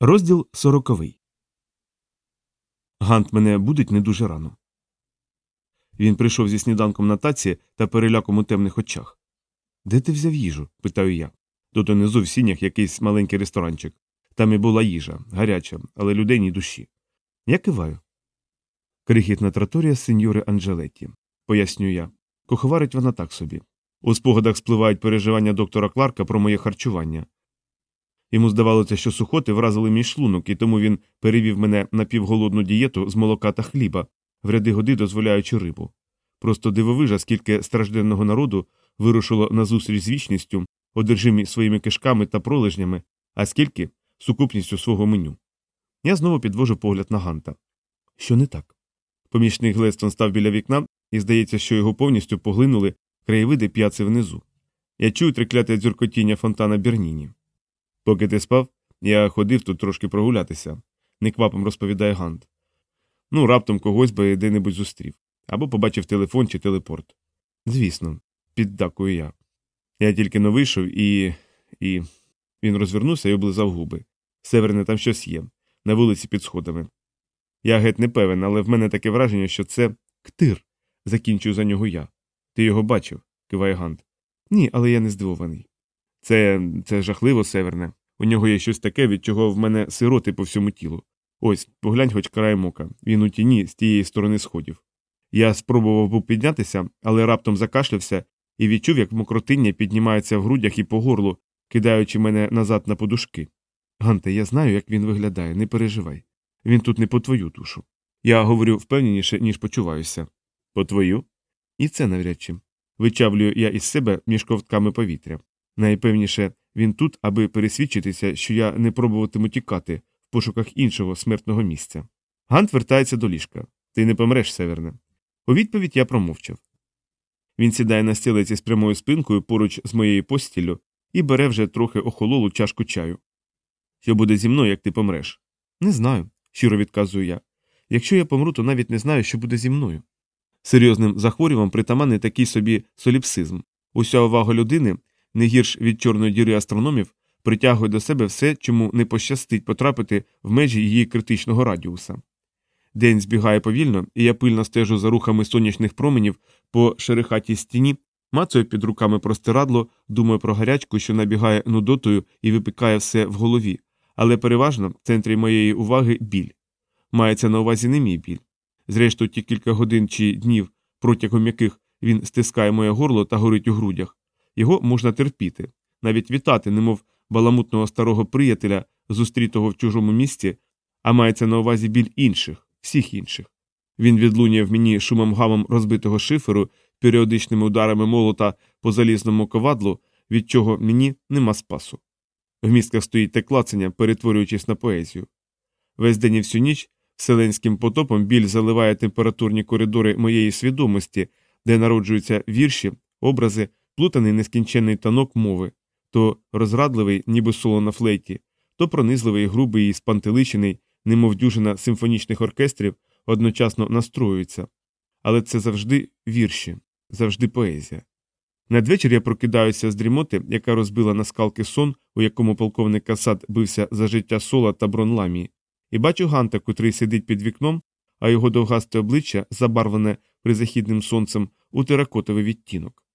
Розділ сороковий. Гант мене будить не дуже рано. Він прийшов зі сніданком на таці та переляком у темних очах. Де ти взяв їжу? питаю я. Тут унизу в сінях якийсь маленький ресторанчик. Там і була їжа, гаряча, але людей ні душі. Я киваю. Крихітна траторія сеньори Анджелетті, пояснюю я. Куховарить вона так собі. У спогадах спливають переживання доктора Кларка про моє харчування. Йому здавалося, що сухоти вразили мій шлунок, і тому він перевів мене на півголодну дієту з молока та хліба, в ряди годи дозволяючи рибу. Просто дивовижа, скільки стражденного народу вирушило назустріч з вічністю, одержимі своїми кишками та пролежнями, а скільки сукупністю свого меню. Я знову підвожу погляд на Ганта. Що не так? Помічник Глестон став біля вікна, і здається, що його повністю поглинули краєвиди п'яци внизу. Я чую трикляте дзюркотіння фонтана Берніні. Поки ти спав, я ходив тут трошки прогулятися, неквапом розповідає Гант. Ну, раптом когось би де-небудь зустрів, або побачив телефон чи телепорт. Звісно, піддакую я. Я тільки но вийшов і. і. Він розвернувся і облизав губи. Северне там щось є, на вулиці під сходами. Я геть не певен, але в мене таке враження, що це ктир, закінчую за нього я. Ти його бачив, киває Гант. Ні, але я не здивований. Це це жахливо, северне. У нього є щось таке, від чого в мене сироти по всьому тілу. Ось, поглянь хоч краєм ока. Він у тіні з тієї сторони сходів. Я спробував був піднятися, але раптом закашлявся і відчув, як мокротиння піднімається в грудях і по горлу, кидаючи мене назад на подушки. Ганте, я знаю, як він виглядає, не переживай. Він тут не по твою душу. Я говорю впевненіше, ніж почуваюся. По твою? І це навряд чи. Вичавлюю я із себе між ковтками повітря. Найпевніше, він тут, аби пересвідчитися, що я не пробуватиму тікати в пошуках іншого смертного місця. Гант вертається до ліжка. Ти не помреш, Северне. У відповідь я промовчав. Він сідає на стілець із прямою спинкою поруч з моєю постіллю і бере вже трохи охололу чашку чаю. Що буде зі мною, як ти помреш? Не знаю, щиро відказую я. Якщо я помру, то навіть не знаю, що буде зі мною. Серйозним захворювам притаманний такий собі соліпсизм. Уся увага людини не гірш від чорної діри астрономів, притягує до себе все, чому не пощастить потрапити в межі її критичного радіуса. День збігає повільно, і я пильно стежу за рухами сонячних променів по шерихатій стіні, мацаю під руками простирадло, думаю про гарячку, що набігає нудотою і випікає все в голові, але переважно в центрі моєї уваги біль. Мається на увазі не мій біль. Зрештою, ті кілька годин чи днів, протягом яких він стискає моє горло та горить у грудях, його можна терпіти, навіть вітати, немов баламутного старого приятеля, зустрітого в чужому місці, а мається на увазі біль інших, всіх інших. Він відлунює в мені шумом гамом розбитого шиферу, періодичними ударами молота по залізному ковадлу, від чого мені нема спасу. В містках стоїть те клацання, перетворюючись на поезію. Весь день і всю ніч вселенським потопом біль заливає температурні коридори моєї свідомості, де народжуються вірші, образи, плутаний нескінченний танок мови, то розрадливий, ніби соло на флейті, то пронизливий, грубий і спантеличений, немов дюжина симфонічних оркестрів, одночасно настроюються. Але це завжди вірші, завжди поезія. Надвечір я прокидаюся з дрімоти, яка розбила на скалки сон, у якому полковник Касад бився за життя сола та бронламії, і бачу Ганта, котрий сидить під вікном, а його довгасте обличчя забарвлене призахідним сонцем у теракотовий відтінок.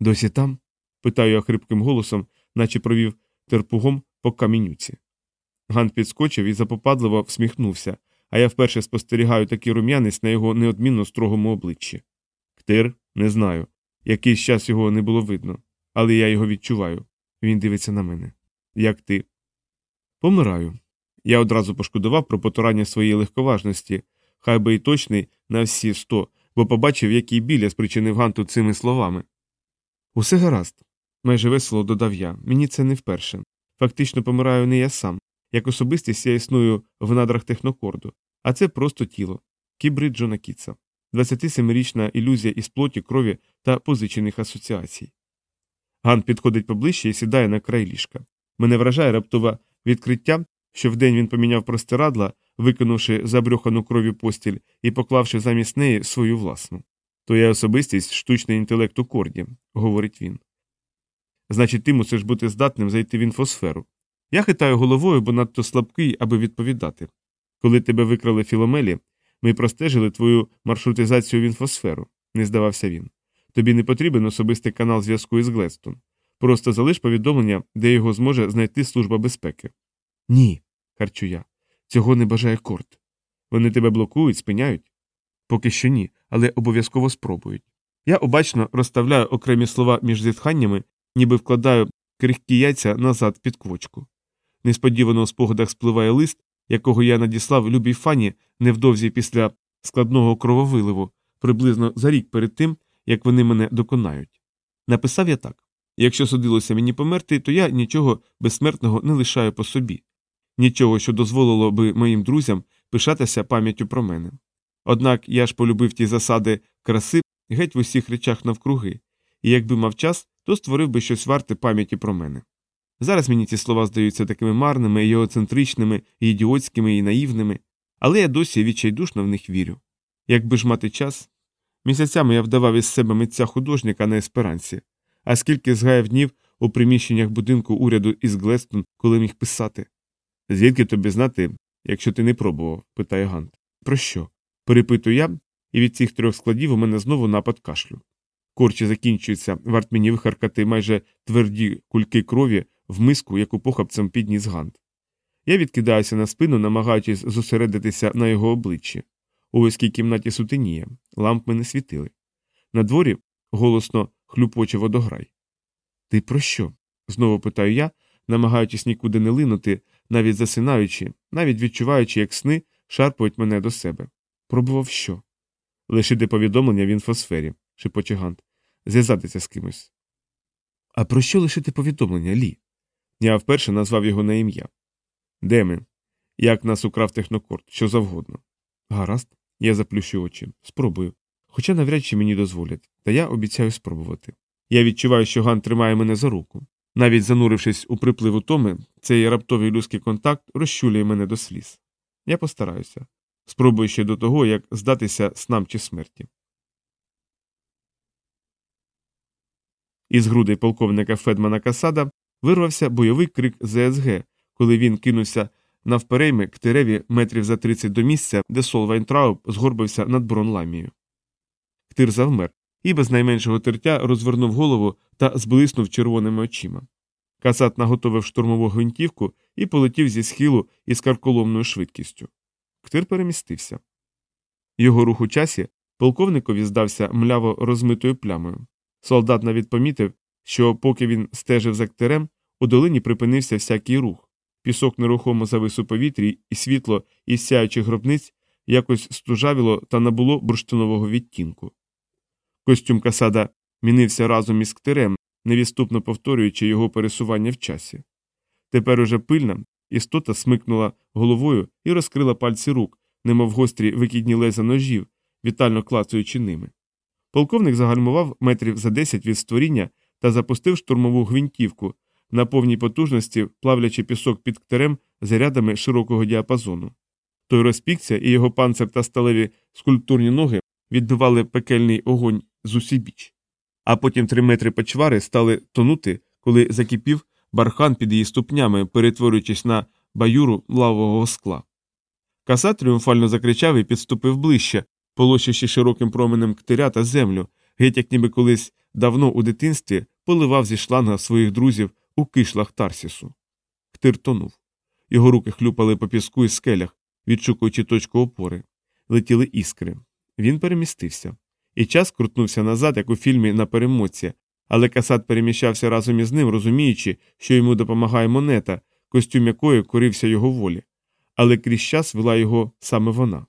Досі там? питаю я хрипким голосом, наче провів терпугом по камінюці. Гант підскочив і запопадливо всміхнувся, а я вперше спостерігаю такий рум'янець на його неодмінно строгому обличчі. Ктир, не знаю. Якийсь час його не було видно, але я його відчуваю. Він дивиться на мене. Як ти? Помираю. Я одразу пошкодував про потурання своєї легковажності, хай би й точний на всі сто, бо побачив, який біль я спричинив Ганту цими словами. Усе гаразд, майже весело додав я. Мені це не вперше. Фактично помираю не я сам. Як особистість я існую в надрах технокорду, а це просто тіло. Кібрид Джона Кітса. 27-річна ілюзія із плоті, крові та позичених асоціацій. Ган підходить поближче і сідає на край ліжка. Мене вражає раптове відкриття, що вдень він поміняв простирадла, викинувши забрюхану кров'ю постіль і поклавши замість неї свою власну. То є особистість штучний інтелект у корді, говорить він. Значить, ти мусиш бути здатним зайти в інфосферу. Я хитаю головою, бо надто слабкий, аби відповідати. Коли тебе викрали філомелі, ми простежили твою маршрутизацію в інфосферу, не здавався він. Тобі не потрібен особистий канал зв'язку із Глестон. Просто залиш повідомлення, де його зможе знайти Служба безпеки. Ні, харчу я. Цього не бажає корт. Вони тебе блокують, спиняють? Поки що ні, але обов'язково спробують. Я обачно розставляю окремі слова між зітханнями, ніби вкладаю крихкі яйця назад під квочку. Несподівано у спогадах спливає лист, якого я надіслав любій фані невдовзі після складного крововиливу, приблизно за рік перед тим, як вони мене доконають. Написав я так якщо судилося мені померти, то я нічого безсмертного не лишаю по собі, нічого, що дозволило би моїм друзям пишатися пам'яттю про мене. Однак я ж полюбив ті засади краси геть в усіх речах навкруги, і якби мав час, то створив би щось варте пам'яті про мене. Зараз мені ці слова здаються такими марними, і егоцентричними, ідіотськими, і наївними, але я досі відчайдушно в них вірю. Якби ж мати час, місяцями я вдавав із себе митця художника на есперанці, а скільки згаяв днів у приміщеннях будинку уряду із Глестон, коли міг писати. Звідки тобі знати, якщо ти не пробував? питає Гант. Про що? Перепитую я, і від цих трьох складів у мене знову напад кашлю. Корчі закінчується, варт мені вихаркати майже тверді кульки крові в миску, яку похапцем підніс Гант. Я відкидаюся на спину, намагаючись зосередитися на його обличчі. У вузькій кімнаті сутеніє, лампи не світили. На дворі голосно хлюпоче водограй. Ти про що? знову питаю я, намагаючись нікуди не линути, навіть засинаючи, навіть відчуваючи, як сни шарпають мене до себе. Пробував що? Лишити повідомлення в інфосфері, шепоче Гант. Зв'язатися з кимось. А про що лишити повідомлення, Лі? Я вперше назвав його на ім'я. Де ми? Як нас украв технокорт, що завгодно. Гаразд, я заплющу очі. Спробую. Хоча навряд чи мені дозволять, та я обіцяю спробувати. Я відчуваю, що Ган тримає мене за руку. Навіть занурившись у приплив утоми, цей раптовий людський контакт розчулює мене до сліз. Я постараюся. Спробую ще до того, як здатися снам чи смерті. Із грудей полковника Федмана Касада вирвався бойовий крик ЗСГ, коли він кинувся навперейми Ктиреві метрів за 30 до місця, де Сол Вайнтрауб згорбився над Брон Ламією. Ктир завмер і без найменшого тертя розвернув голову та зблиснув червоними очима. Касат наготовив штурмову гвинтівку і полетів зі схилу із карколомною швидкістю. Ктир перемістився. Його рух у часі полковникові здався мляво розмитою плямою. Солдат навіть помітив, що поки він стежив за ктирем, у долині припинився всякий рух. Пісок нерухомо завис у повітрі, і світло із сяючих гробниць якось стужавіло та набуло бурштинового відтінку. Костюм Касада мінився разом із ктирем, невіступно повторюючи його пересування в часі. Тепер уже пильна істота смикнула головою і розкрила пальці рук, немов гострі викидні леза ножів, вітально клацаючи ними. Полковник загальмував метрів за десять від створіння та запустив штурмову гвинтівку на повній потужності, плавлячи пісок під ктерем зарядами широкого діапазону. Той розпікся, і його панцир та сталеві скульптурні ноги відбивали пекельний огонь з усібіч. А потім три метри почвари стали тонути, коли закипів бархан під її ступнями, перетворюючись на баюру лавового скла. Каса тріумфально закричав і підступив ближче, полощивши широким променем ктиря та землю, геть як ніби колись давно у дитинстві поливав зі шланга своїх друзів у кишлах Тарсісу. Ктир тонув. Його руки хлюпали по піску і скелях, відшукуючи точку опори. Летіли іскри. Він перемістився. І час крутнувся назад, як у фільмі на перемоці, але Касат переміщався разом із ним, розуміючи, що йому допомагає монета, костюм якої корився його волі. Але крізь час вела його саме вона.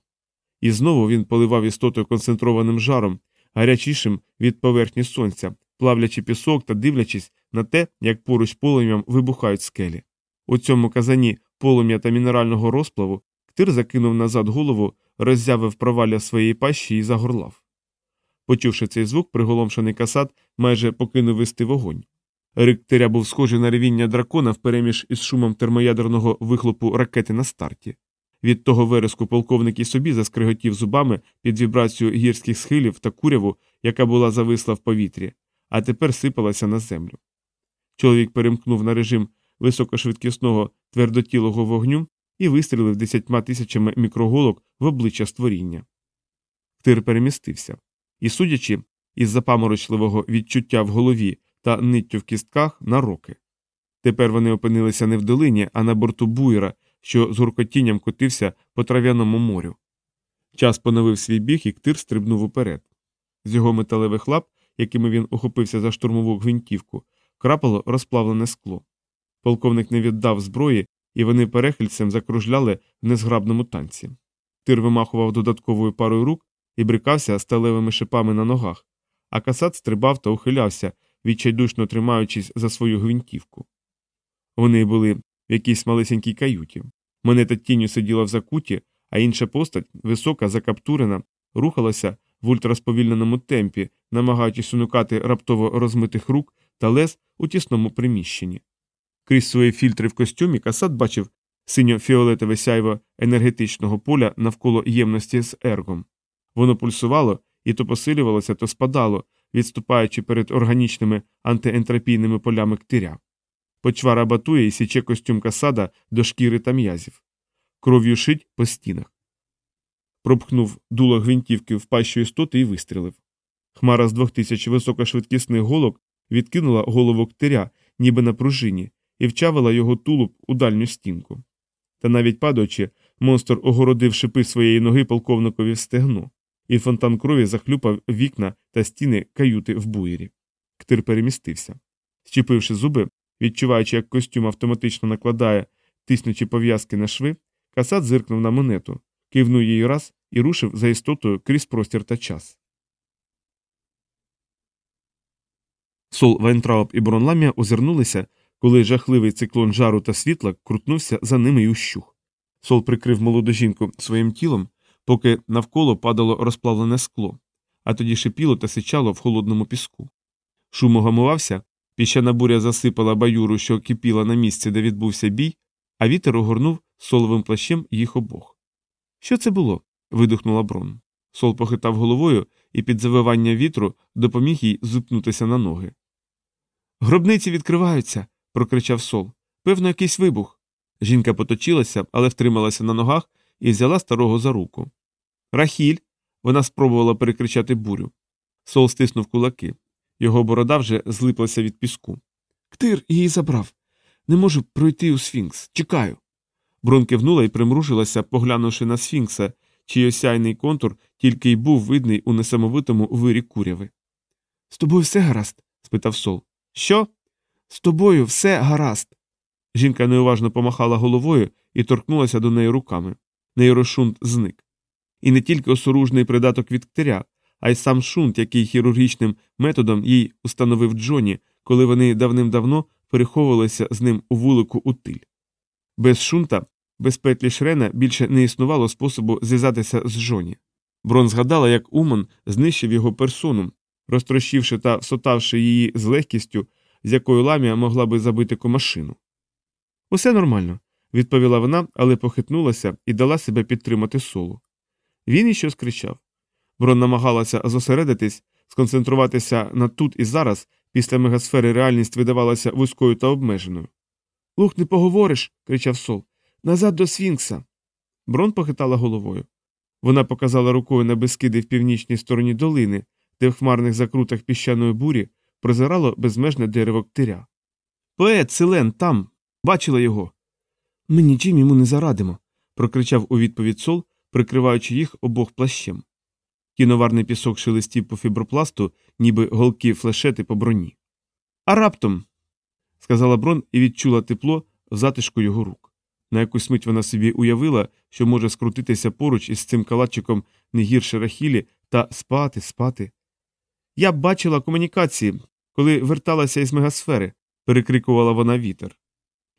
І знову він поливав істотою концентрованим жаром, гарячішим від поверхні сонця, плавлячи пісок та дивлячись на те, як поруч полум'ям вибухають скелі. У цьому казані полум'я та мінерального розплаву ктир закинув назад голову, роззявив провалля своєї пащі і загорлав. Почувши цей звук, приголомшений касат майже покинув вести вогонь. Рик ктиря був схожий на ревіння дракона впереміж із шумом термоядерного вихлопу ракети на старті. Від того вереску полковник і собі заскриготів зубами під вібрацію гірських схилів та куряву, яка була зависла в повітрі, а тепер сипалася на землю. Чоловік перемкнув на режим високошвидкісного твердотілого вогню і вистрілив десятьма тисячами мікроголок в обличчя створіння. Ктир перемістився, і, судячи із запаморочливого відчуття в голові та ниттю в кістках на роки. Тепер вони опинилися не в долині, а на борту буйра, що з гуркотінням котився по трав'яному морю. Час поновив свій біг, і ктир стрибнув уперед. З його металевих лап, якими він ухопився за штурмову гвинтівку, крапало розплавлене скло. Полковник не віддав зброї, і вони перехильцем закружляли в незграбному танці. Тир вимахував додатковою парою рук і брикався сталевими шипами на ногах, а касат стрибав та ухилявся, відчайдушно тримаючись за свою гвинтівку. Вони були в якійсь малесенькій каюті. Монета тінню сиділа в закуті, а інша постать, висока, закаптурена, рухалася в ультрасповільненому темпі, намагаючись уникати раптово розмитих рук та лез у тісному приміщенні. Крізь свої фільтри в костюмі Касат бачив синьо-фіолетове сяйво енергетичного поля навколо ємності з ергом. Воно пульсувало і то посилювалося, то спадало, відступаючи перед органічними антиентропійними полями ктиря. Почвара батує і січе костюм касада до шкіри та м'язів. Кров'ю шить по стінах. Пропхнув дуло гвинтівки в пащу істоти і вистрілив. Хмара з двох тисяч високошвидкісних голок відкинула голову ктиря, ніби на пружині, і вчавила його тулуб у дальню стінку. Та навіть падаючи, монстр огородив шипи своєї ноги полковникові в стегно, і фонтан крові захлюпав вікна та стіни каюти в буєрі. Ктир перемістився. Щепивши зуби, відчуваючи, як костюм автоматично накладає тиснучі пов'язки на шви, Касад зиркнув на Монету, кивнув їй раз і рушив за істотою крізь простір та час. Сол Вайнтрауб і Брон Ламія озирнулися, коли жахливий циклон жару та світла крутнувся за ними й ущух. Сол прикрив молоду жінку своїм тілом, поки навколо падало розплавлене скло, а тоді шипіло та сичало в холодному піску. Шум огамувався, піщана буря засипала баюру, що кипіла на місці, де відбувся бій, а вітер огорнув соловим плащем їх обох. Що це було? видихнула Брон. Сол похитав головою і під завивання вітру допоміг їй зупнутися на ноги. Гробниці відкриваються. прокричав сол. Певно, якийсь вибух. Жінка поточилася, але втрималася на ногах і взяла старого за руку. Рахіль. Вона спробувала перекричати бурю. Сол стиснув кулаки. Його борода вже злиплася від піску. Ктир її забрав. Не можу пройти у сфінкс. Чекаю. Брон кивнула і примружилася, поглянувши на сфінкса, чий осяйний контур тільки й був видний у несамовитому вирі куряви. З тобою все гаразд? спитав сол. Що? З тобою все гаразд. Жінка неуважно помахала головою і торкнулася до неї руками. Нейрошунт зник. І не тільки осоружний придаток від а й сам шунт, який хірургічним методом їй установив Джоні, коли вони давним-давно переховувалися з ним у вулику у тиль. Без шунта, без петлі шрена більше не існувало способу зв'язатися з Джоні. Брон згадала, як Уман знищив його персону, розтрощивши та всотавши її з легкістю, з якою ламія могла би забити комашину. Усе нормально, відповіла вона, але похитнулася і дала себе підтримати солу. Він іще скричав. Брон намагалася зосередитись, сконцентруватися на тут і зараз, після мегасфери реальність видавалася вузькою та обмеженою. Лух, не поговориш, кричав сол. Назад до Сфінкса. Брон похитала головою. Вона показала рукою на безкиди в північній стороні долини, де в хмарних закрутах піщаної бурі прозирало безмежне дерево ктиря. Поет, Селен, там. Бачила його. Ми нічим йому не зарадимо, прокричав у відповідь сол, прикриваючи їх обох плащем. Кіноварний пісок шелестів по фібропласту, ніби голки флешети по броні. А раптом, сказала Брон і відчула тепло в затишку його рук. На якусь мить вона собі уявила, що може скрутитися поруч із цим калачиком не гірше рахілі та спати, спати. Я бачила комунікації, коли верталася із мегасфери, перекрикувала вона вітер.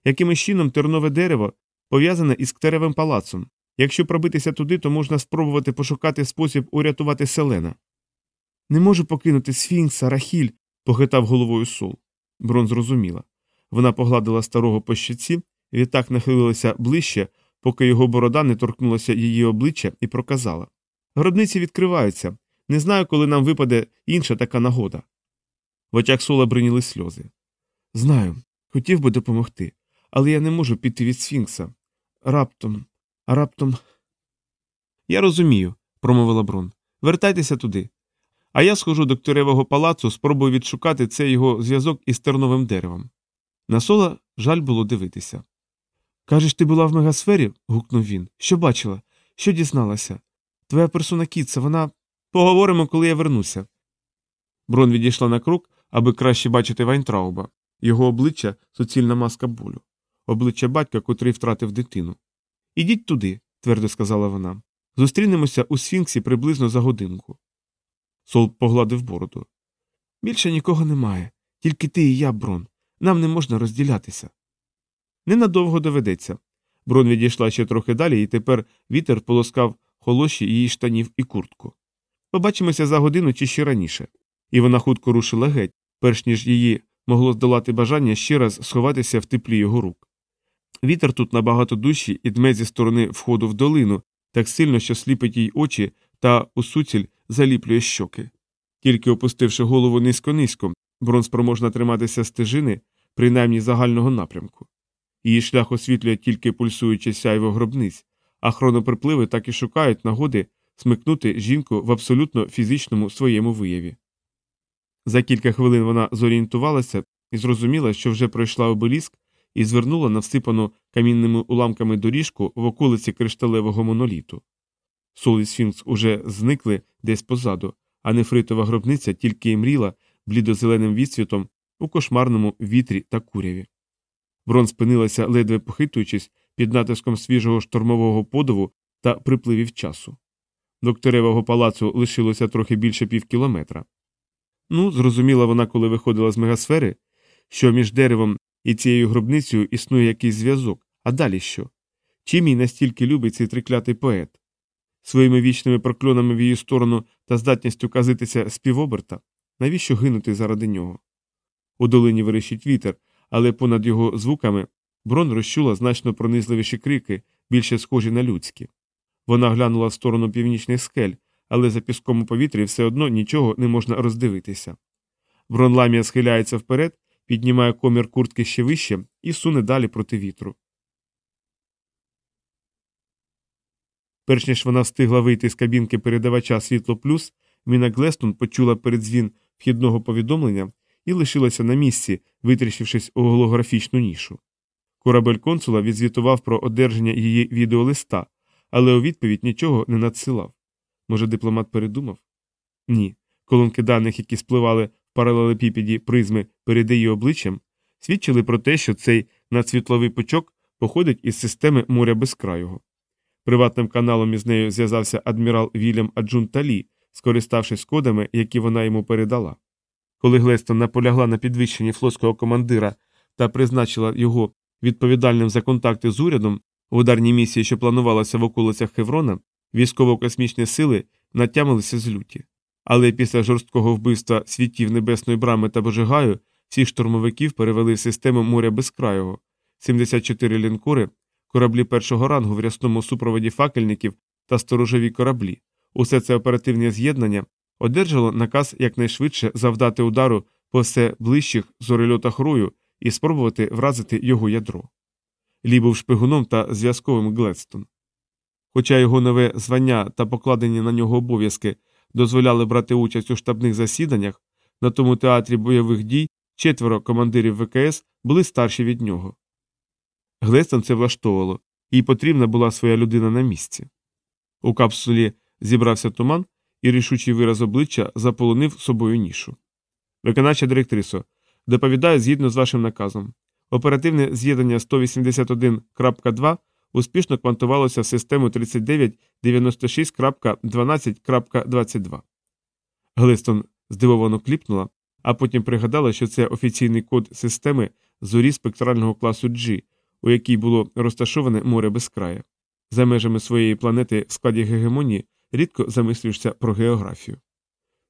Якимось чином тернове дерево пов'язане із ктеревим палацом. Якщо пробитися туди, то можна спробувати пошукати спосіб урятувати селена. Не можу покинути Сфінкса, Рахіль, похитав головою сол. Брон зрозуміла. Вона погладила старого по щиці, відтак нахилилася ближче, поки його борода не торкнулася її обличчя, і проказала Гробниці відкриваються. Не знаю, коли нам випаде інша така нагода. В очах сола бриніли сльози. Знаю, хотів би допомогти, але я не можу піти від Сфінкса. Раптом, раптом. Я розумію, промовила Брон. Вертайтеся туди. А я схожу до Ктюревого палацу, спробую відшукати цей його зв'язок із терновим деревом. На сола жаль було дивитися. Кажеш, ти була в мегасфері? гукнув він. Що бачила? Що дізналася? Твоя персона Кітса, вона. Поговоримо, коли я вернуся. Брон відійшла на крок, аби краще бачити Вайнтрауба, його обличчя суцільна маска болю, обличчя батька, котрий втратив дитину. Ідіть туди, твердо сказала вона. Зустрінемося у Сфінксі приблизно за годинку. Сол погладив бороду. Більше нікого немає, тільки ти і я, Брон. Нам не можна розділятися. Ненадовго доведеться. Брон відійшла ще трохи далі, і тепер вітер полоскав холоші її штанів і куртку. Побачимося за годину чи ще раніше. І вона хутко рушила геть, перш ніж її могло здолати бажання ще раз сховатися в теплі його рук. Вітер тут набагато дужчий і дме зі сторони входу в долину, так сильно, що сліпить їй очі та у суціль заліплює щоки. Тільки опустивши голову низько низько, Брон спроможна триматися стежини, принаймні загального напрямку. Її шлях освітлює тільки пульсуюче сяйво гробниць, а хроноприпливи так і шукають нагоди смикнути жінку в абсолютно фізичному своєму вияві. За кілька хвилин вона зорієнтувалася і зрозуміла, що вже пройшла обеліск і звернула на всипану камінними уламками доріжку в околиці кришталевого моноліту. Сол і Сфінкс уже зникли десь позаду, а нефритова гробниця тільки й мріла блідозеленим відсвітом у кошмарному вітрі та куряві. Брон спинилася, ледве похитуючись під натиском свіжого штормового подову та припливів часу. До Ктеревого палацу лишилося трохи більше півкілометра. Ну, зрозуміла вона, коли виходила з мегасфери, що між деревом і цією гробницею існує якийсь зв'язок, а далі що? Чим їй настільки любить цей триклятий поет? Своїми вічними прокльонами в її сторону та здатністю казитися співоберта, навіщо гинути заради нього? У долині верещить вітер, але понад його звуками Брон розчула значно пронизливіші крики, більше схожі на людські. Вона глянула в сторону північних скель, але за піском у повітрі все одно нічого не можна роздивитися. Брон ламія схиляється вперед, піднімає комір куртки ще вище і суне далі проти вітру. Перш ніж вона встигла вийти з кабінки передавача світло плюс, Міна Глестон почула передзвін вхідного повідомлення і лишилася на місці, витріщившись у голографічну нішу. Корабель консула відзвітував про одержання її відеолиста, але у відповідь нічого не надсилав. Може, дипломат передумав? Ні. Колонки даних, які спливали в паралелепіпіді призми перед її обличчям, свідчили про те, що цей надсвітловий пучок походить із системи моря безкрайого. Приватним каналом із нею зв'язався адмірал Вільям Аджунталі, скориставшись кодами, які вона йому передала. Коли Глестон наполягла на підвищенні флотського командира та призначила його відповідальним за контакти з урядом в ударній місії, що планувалася в околицях Хеврона, військово-космічні сили натямилися з люті. Але після жорсткого вбивства світів Небесної брами та Божигаю всіх штурмовиків перевели в систему моря безкрайого, 74 лінкори, кораблі першого рангу в рясному супроводі факельників та сторожові кораблі. Усе це оперативне з'єднання одержало наказ якнайшвидше завдати удару по все ближчих зорельотах рою і спробувати вразити його ядро. Лі був шпигуном та зв'язковим Гледстон. Хоча його нове звання та покладені на нього обов'язки дозволяли брати участь у штабних засіданнях, на тому театрі бойових дій четверо командирів ВКС були старші від нього. Глестон це влаштовувало, їй потрібна була своя людина на місці. У капсулі зібрався туман, і рішучий вираз обличчя заполонив собою нішу. Виконавча директрисо, доповідаю згідно з вашим наказом. Оперативне з'єднання 181.2 успішно квантувалося в систему 3996.12.22. Глистон здивовано кліпнула, а потім пригадала, що це офіційний код системи зорі спектрального класу G, у якій було розташоване море безкрая. За межами своєї планети в складі гегемонії рідко замислюєшся про географію.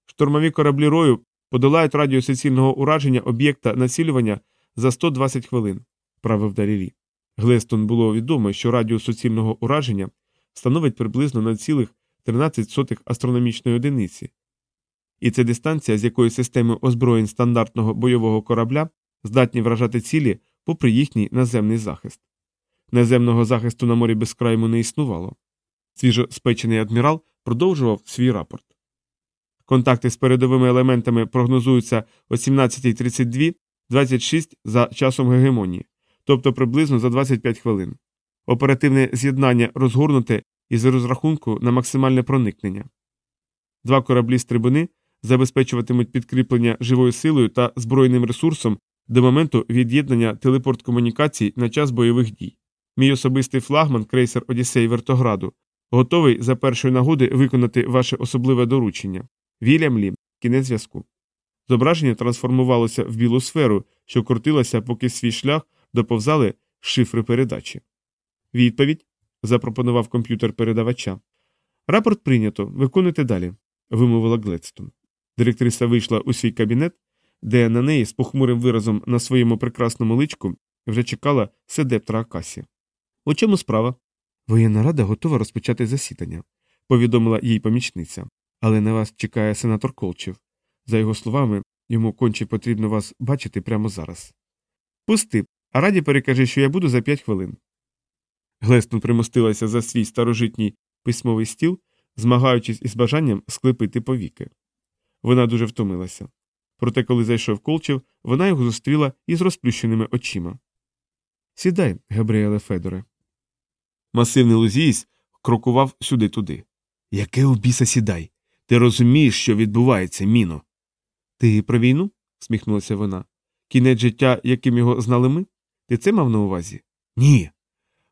Штурмові кораблі рою подолають радіус суцільного ураження об'єкта націлювання за 120 хвилин, правив Дарілі. Глестон було відомо, що радіус суцільного ураження становить приблизно 0,13 астрономічної одиниці, і це дистанція, з якої системи озброєнь стандартного бойового корабля здатні вражати цілі попри їхній наземний захист. Наземного захисту на морі безкрайому не існувало. Свіжоспечений адмірал продовжував свій рапорт. Контакти з передовими елементами прогнозуються о 17.32 26 за часом гегемонії, тобто приблизно за 25 хвилин. Оперативне з'єднання розгорнуте із розрахунку на максимальне проникнення. Два кораблі стрибуни забезпечуватимуть підкріплення живою силою та збройним ресурсом до моменту від'єднання телепорт-комунікацій на час бойових дій. Мій особистий флагман, крейсер Одіссей Вертограду, готовий за першої нагоди виконати ваше особливе доручення. Вільям Лі, кінець зв'язку. Зображення трансформувалося в білу сферу, що крутилася, поки свій шлях доповзали шифри передачі. Відповідь запропонував комп'ютер передавача. Рапорт прийнято. Виконуйте далі, вимовила Гледстон. Директриса вийшла у свій кабінет, де на неї з похмурим виразом на своєму прекрасному личку вже чекала седептра Акасі. У чому справа? Воєнна рада готова розпочати засідання, повідомила їй помічниця. Але на вас чекає сенатор Колчев. За його словами, йому конче потрібно вас бачити прямо зараз. Пусти, а раді перекажи, що я буду за п'ять хвилин. Глестон примостилася за свій старожитній письмовий стіл, змагаючись із бажанням склепити повіки. Вона дуже втомилася. Проте, коли зайшов Колчев, вона його зустріла із розплющеними очима. Сідай, Габріеле Федоре. Масивний лузієць крокував сюди туди. Яке у біса сідай? Ти розумієш, що відбувається, міно. Ти про війну? сміхнулася вона. Кінець життя, яким його знали ми? Ти це мав на увазі? Ні.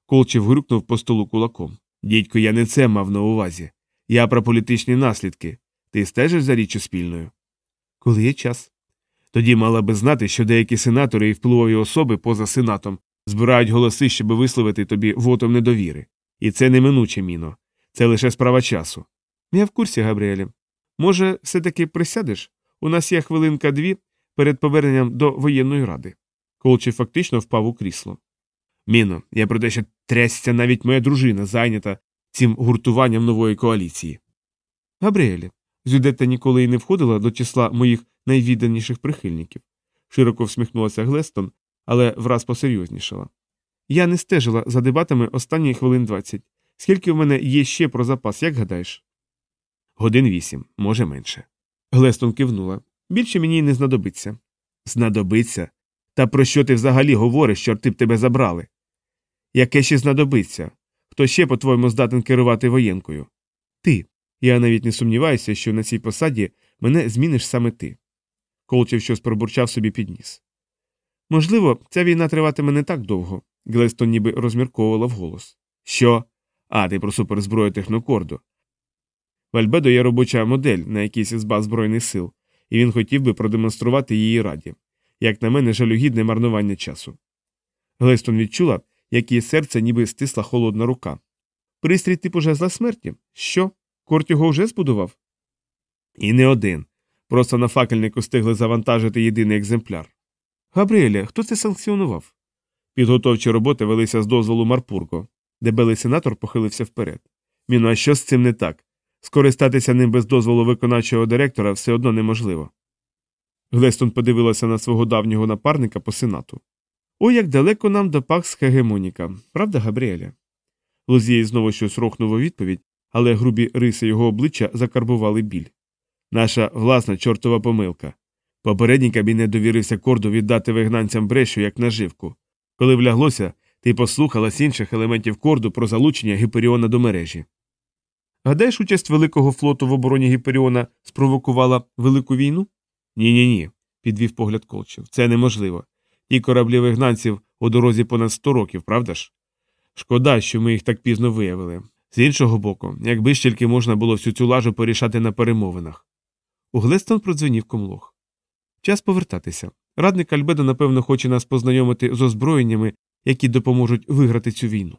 Колчев грюкнув по столу кулаком. Дідько, я не це мав на увазі. Я про політичні наслідки. Ти стежиш за річчю спільною? Коли є час. Тоді мала би знати, що деякі сенатори і впливові особи поза сенатом збирають голоси, щоб висловити тобі вотом недовіри. І це неминуче міно. Це лише справа часу. Я в курсі, Габріелі. Може, все таки присядеш? У нас є хвилинка дві перед поверненням до воєнної ради. Колчі фактично впав у крісло. Міно, я про те, що трясся навіть моя дружина зайнята цим гуртуванням нової коаліції. Габріелі, Зюдетта ніколи й не входила до числа моїх найвідданіших прихильників. Широко всміхнулася Глестон, але враз посерйознішала. Я не стежила за дебатами останні хвилин двадцять. Скільки в мене є ще про запас, як гадаєш? Годин вісім, може менше. Глестон кивнула. Більше мені не знадобиться. Знадобиться? Та про що ти взагалі говориш, чорти б тебе забрали? Яке ще знадобиться? Хто ще, по-твоєму, здатен керувати воєнкою? Ти. Я навіть не сумніваюся, що на цій посаді мене зміниш саме ти. Колчев щось пробурчав собі під ніс. Можливо, ця війна триватиме не так довго, Глестон ніби розмірковувала вголос. Що? А, ти про суперзброю технокорду. В Альбедо є робоча модель на якійсь із баз Збройних сил, і він хотів би продемонструвати її раді. Як на мене, жалюгідне марнування часу. Глестон відчула, як її серце ніби стисла холодна рука. Пристрій типу жезла смерті? Що? Корт його вже збудував? І не один. Просто на факельнику встигли завантажити єдиний екземпляр. Габріеля, хто це санкціонував? Підготовчі роботи велися з дозволу Марпурго, де белий сенатор похилився вперед. Міну, а що з цим не так? Скористатися ним без дозволу виконавчого директора все одно неможливо. Глестон подивилася на свого давнього напарника по сенату. О, як далеко нам до Пакс Хегемоніка, правда, Габріеля? Лузієй знову щось рохнув у відповідь, але грубі риси його обличчя закарбували біль. Наша власна чортова помилка. Попередній кабінет довірився корду віддати вигнанцям брешу як наживку. Коли вляглося, ти послухалась інших елементів корду про залучення Гіперіона до мережі. Гадаєш, участь Великого флоту в обороні Гіперіона спровокувала велику війну? Ні, ні, ні, підвів погляд Колчев. Це неможливо. Ті кораблі вигнанців у дорозі понад сто років, правда ж? Шкода, що ми їх так пізно виявили. З іншого боку, якби ж тільки можна було всю цю лажу порішати на перемовинах. У Глестон продзвенів комлох. Час повертатися. Радник Альбедо, напевно, хоче нас познайомити з озброєннями, які допоможуть виграти цю війну.